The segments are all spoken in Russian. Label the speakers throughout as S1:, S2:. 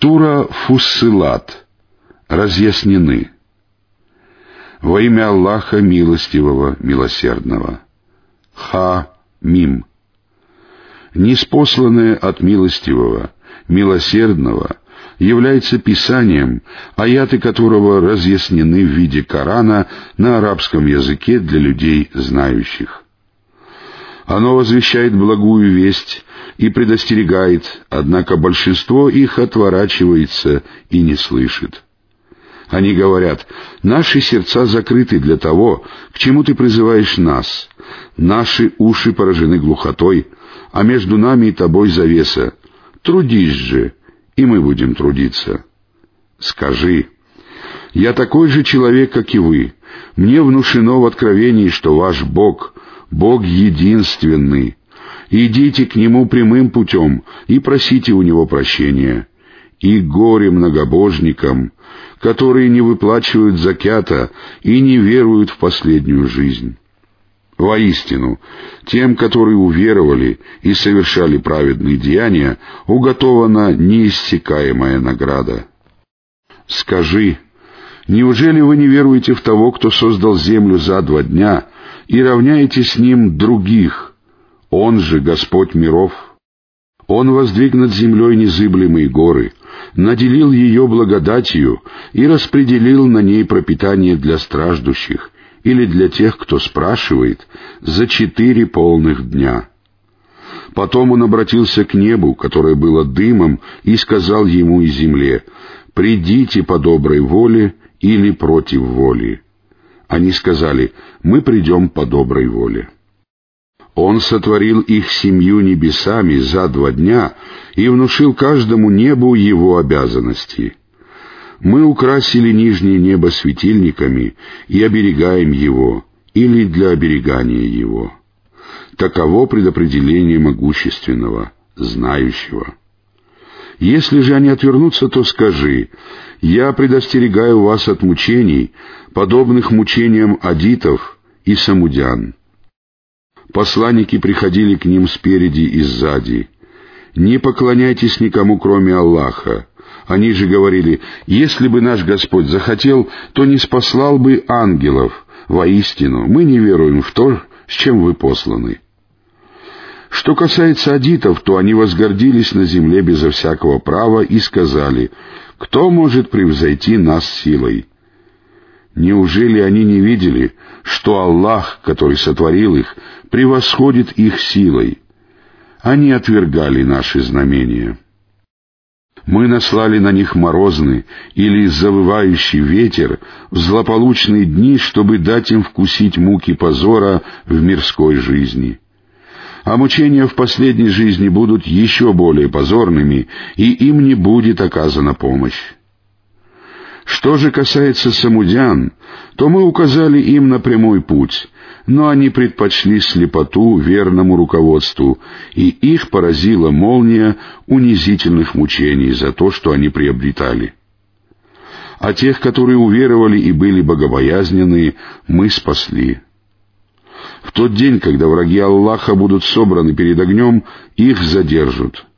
S1: Тура Фуссилат. Разъяснены. Во имя Аллаха Милостивого, Милосердного. Ха-Мим. Неспосланное от Милостивого, Милосердного является Писанием, аяты которого разъяснены в виде Корана на арабском языке для людей знающих. Оно возвещает благую весть и предостерегает, однако большинство их отворачивается и не слышит. Они говорят, наши сердца закрыты для того, к чему ты призываешь нас. Наши уши поражены глухотой, а между нами и тобой завеса. Трудись же, и мы будем трудиться. Скажи, я такой же человек, как и вы. Мне внушено в откровении, что ваш Бог, Бог единственный, идите к Нему прямым путем и просите у Него прощения. И горе многобожникам, которые не выплачивают закята и не веруют в последнюю жизнь. Воистину, тем, которые уверовали и совершали праведные деяния, уготована неиссякаемая награда. Скажи, неужели вы не веруете в того, кто создал землю за два дня, и равняете с ним других, он же Господь миров. Он воздвиг над землей незыблемые горы, наделил ее благодатью и распределил на ней пропитание для страждущих или для тех, кто спрашивает, за четыре полных дня. Потом он обратился к небу, которое было дымом, и сказал ему и земле, «Придите по доброй воле или против воли». Они сказали, «Мы придем по доброй воле». Он сотворил их семью небесами за два дня и внушил каждому небу его обязанности. Мы украсили нижнее небо светильниками и оберегаем его, или для оберегания его. Таково предопределение могущественного, знающего. Если же они отвернутся, то скажи, «Я предостерегаю вас от мучений, подобных мучениям адитов и самудян». Посланники приходили к ним спереди и сзади. «Не поклоняйтесь никому, кроме Аллаха». Они же говорили, «Если бы наш Господь захотел, то не спаслал бы ангелов. Воистину, мы не веруем в то, с чем вы посланы». Что касается адитов, то они возгордились на земле безо всякого права и сказали, «Кто может превзойти нас силой?» Неужели они не видели, что Аллах, который сотворил их, превосходит их силой? Они отвергали наши знамения. Мы наслали на них морозный или завывающий ветер в злополучные дни, чтобы дать им вкусить муки позора в мирской жизни. А мучения в последней жизни будут еще более позорными, и им не будет оказана помощь. Что же касается самудян, то мы указали им на прямой путь, но они предпочли слепоту верному руководству, и их поразила молния унизительных мучений за то, что они приобретали. А тех, которые уверовали и были богобоязненные, мы спасли. В тот день, когда враги Аллаха будут собраны перед огнем, их задержат —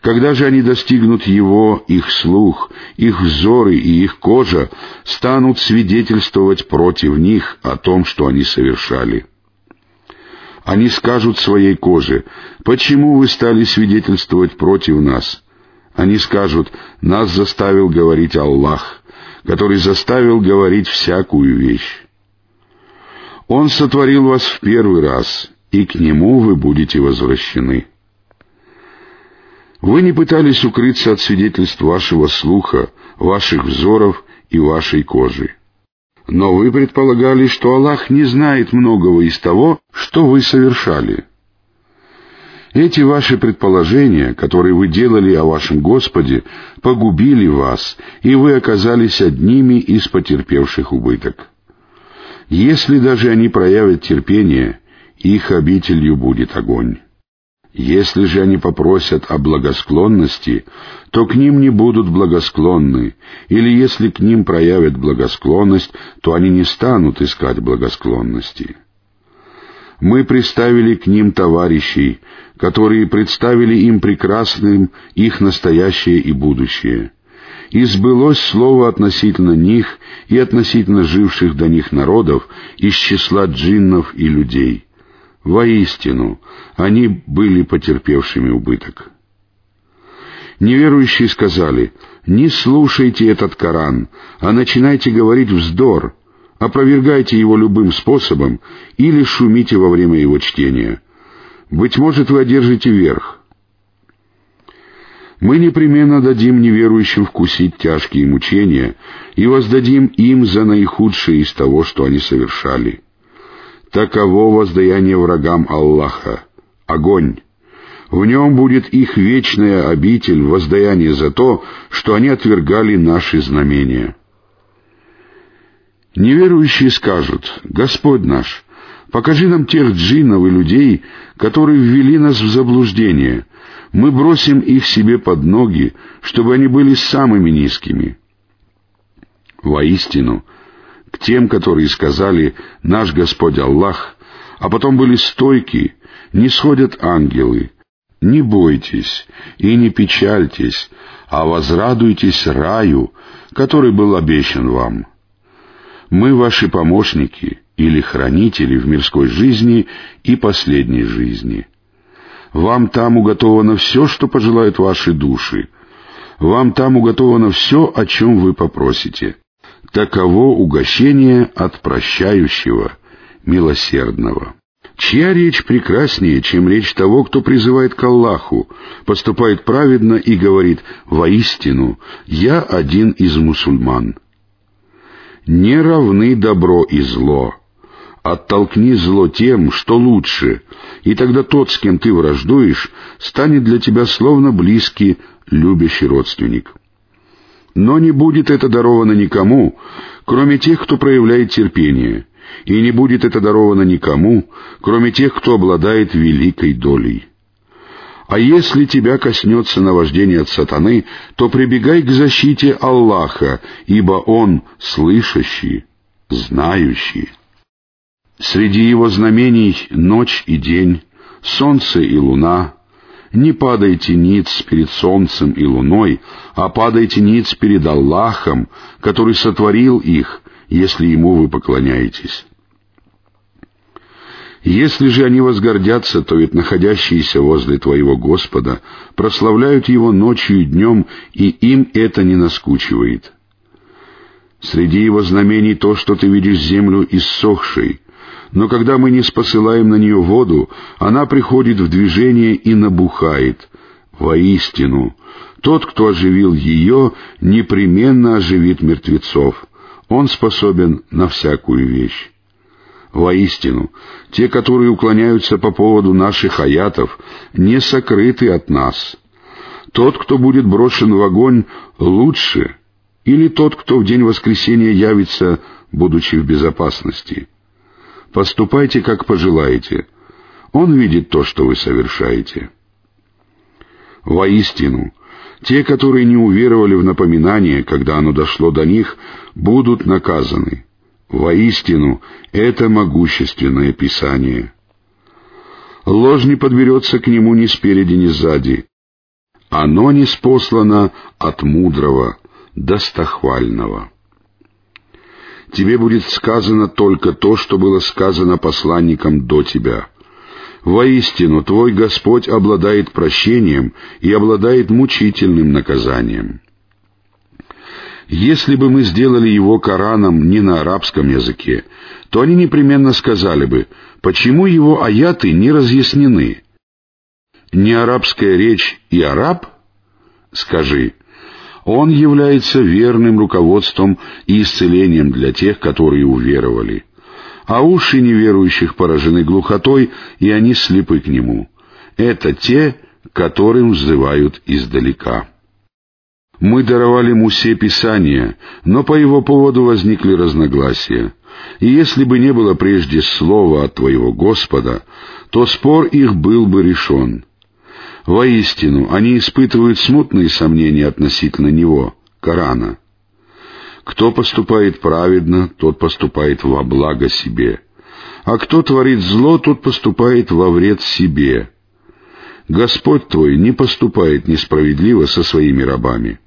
S1: когда же они достигнут его, их слух, их взоры и их кожа станут свидетельствовать против них о том, что они совершали. Они скажут своей коже, «Почему вы стали свидетельствовать против нас?» Они скажут, «Нас заставил говорить Аллах, который заставил говорить всякую вещь». Он сотворил вас в первый раз, и к Нему вы будете возвращены. Вы не пытались укрыться от свидетельств вашего слуха, ваших взоров и вашей кожи. Но вы предполагали, что Аллах не знает многого из того, что вы совершали. Эти ваши предположения, которые вы делали о вашем Господе, погубили вас, и вы оказались одними из потерпевших убыток. Если даже они проявят терпение, их обителью будет огонь. Если же они попросят о благосклонности, то к ним не будут благосклонны, или если к ним проявят благосклонность, то они не станут искать благосклонности. Мы приставили к ним товарищей, которые представили им прекрасным их настоящее и будущее. И сбылось слово относительно них и относительно живших до них народов из числа джиннов и людей. Воистину, они были потерпевшими убыток. Неверующие сказали, «Не слушайте этот Коран, а начинайте говорить вздор, опровергайте его любым способом или шумите во время его чтения. Быть может, вы одержите верх». Мы непременно дадим неверующим вкусить тяжкие мучения и воздадим им за наихудшее из того, что они совершали. Таково воздаяние врагам Аллаха — огонь. В нем будет их вечная обитель, воздаяние за то, что они отвергали наши знамения. Неверующие скажут, «Господь наш, покажи нам тех джиннов и людей, которые ввели нас в заблуждение. Мы бросим их себе под ноги, чтобы они были самыми низкими». Воистину, к тем, которые сказали «Наш Господь Аллах», а потом были стойки, не сходят ангелы, не бойтесь и не печальтесь, а возрадуйтесь раю, который был обещан вам. Мы ваши помощники или хранители в мирской жизни и последней жизни. Вам там уготовано все, что пожелают ваши души. Вам там уготовано все, о чем вы попросите. Таково угощение от прощающего, милосердного. Чья речь прекраснее, чем речь того, кто призывает к Аллаху, поступает праведно и говорит «Воистину, я один из мусульман». Не равны добро и зло. Оттолкни зло тем, что лучше, и тогда тот, с кем ты враждуешь, станет для тебя словно близкий, любящий родственник. Но не будет это даровано никому, кроме тех, кто проявляет терпение — и не будет это даровано никому, кроме тех, кто обладает великой долей. А если тебя коснется наваждение от сатаны, то прибегай к защите Аллаха, ибо Он слышащий, знающий. Среди его знамений ночь и день, солнце и луна. Не падайте ниц перед солнцем и луной, а падайте ниц перед Аллахом, который сотворил их, если ему вы поклоняетесь. Если же они возгордятся, то ведь находящиеся возле твоего Господа прославляют Его ночью и днем, и им это не наскучивает. Среди Его знамений то, что ты видишь землю иссохшей, но когда мы не спосылаем на нее воду, она приходит в движение и набухает. Воистину, тот, кто оживил ее, непременно оживит мертвецов. Он способен на всякую вещь. Воистину, те, которые уклоняются по поводу наших аятов, не сокрыты от нас. Тот, кто будет брошен в огонь, лучше, или тот, кто в день воскресения явится, будучи в безопасности. Поступайте, как пожелаете. Он видит то, что вы совершаете. Воистину, те, которые не уверовали в напоминание, когда оно дошло до них, будут наказаны. Воистину, это могущественное Писание. Ложь не подберется к нему ни спереди, ни сзади. Оно не спослано от мудрого, достохвального. Тебе будет сказано только то, что было сказано посланникам до тебя — Воистину, твой Господь обладает прощением и обладает мучительным наказанием. Если бы мы сделали его Кораном не на арабском языке, то они непременно сказали бы, почему его аяты не разъяснены. Не арабская речь и араб? Скажи, он является верным руководством и исцелением для тех, которые уверовали а уши неверующих поражены глухотой, и они слепы к нему. Это те, которым взывают издалека. Мы даровали Мусе Писание, но по его поводу возникли разногласия. И если бы не было прежде слова от твоего Господа, то спор их был бы решен. Воистину, они испытывают смутные сомнения относительно него, Корана. Кто поступает праведно, тот поступает во благо себе. а кто творит зло, тот поступает во вред себе. Господь твой не поступает несправедливо со своими рабами.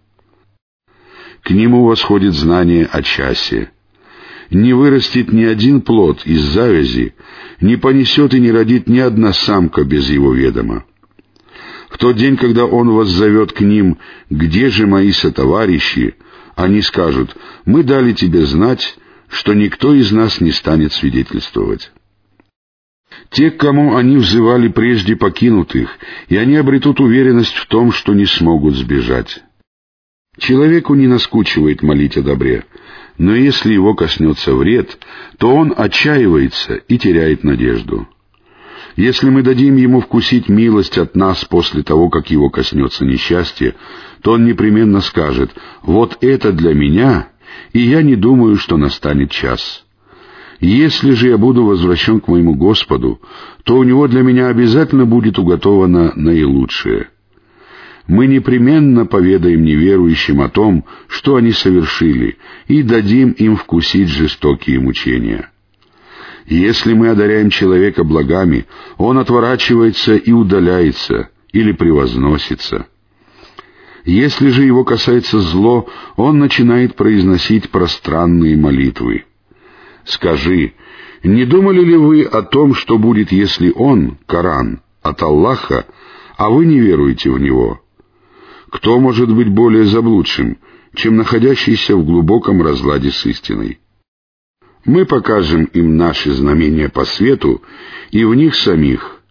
S1: К нему восходит знание о часе. Не вырастет ни один плод из завязи, не понесет и не родит ни одна самка без его ведома. Тот день, когда он вас зовет к ним, «Где же мои сотоварищи?» Они скажут, «Мы дали тебе знать, что никто из нас не станет свидетельствовать». Те, к кому они взывали прежде, покинут их, и они обретут уверенность в том, что не смогут сбежать. Человеку не наскучивает молить о добре, но если его коснется вред, то он отчаивается и теряет надежду. Если мы дадим ему вкусить милость от нас после того, как его коснется несчастье, то он непременно скажет «Вот это для меня, и я не думаю, что настанет час». Если же я буду возвращен к моему Господу, то у него для меня обязательно будет уготовано наилучшее. Мы непременно поведаем неверующим о том, что они совершили, и дадим им вкусить жестокие мучения. Если мы одаряем человека благами, он отворачивается и удаляется, или превозносится. Если же его касается зло, он начинает произносить пространные молитвы. Скажи, не думали ли вы о том, что будет, если он, Коран, от Аллаха, а вы не веруете в него? Кто может быть более заблудшим, чем находящийся в глубоком разладе с истиной? Мы покажем им наши знамения по свету и в них самих,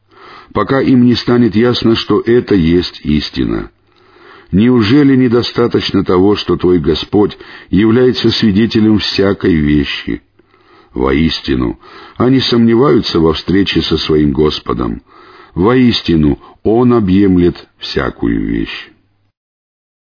S1: пока им не станет ясно, что это есть истина. Неужели недостаточно того, что твой Господь является свидетелем всякой вещи? Воистину, они сомневаются во встрече со своим Господом. Воистину, Он объемлет всякую вещь.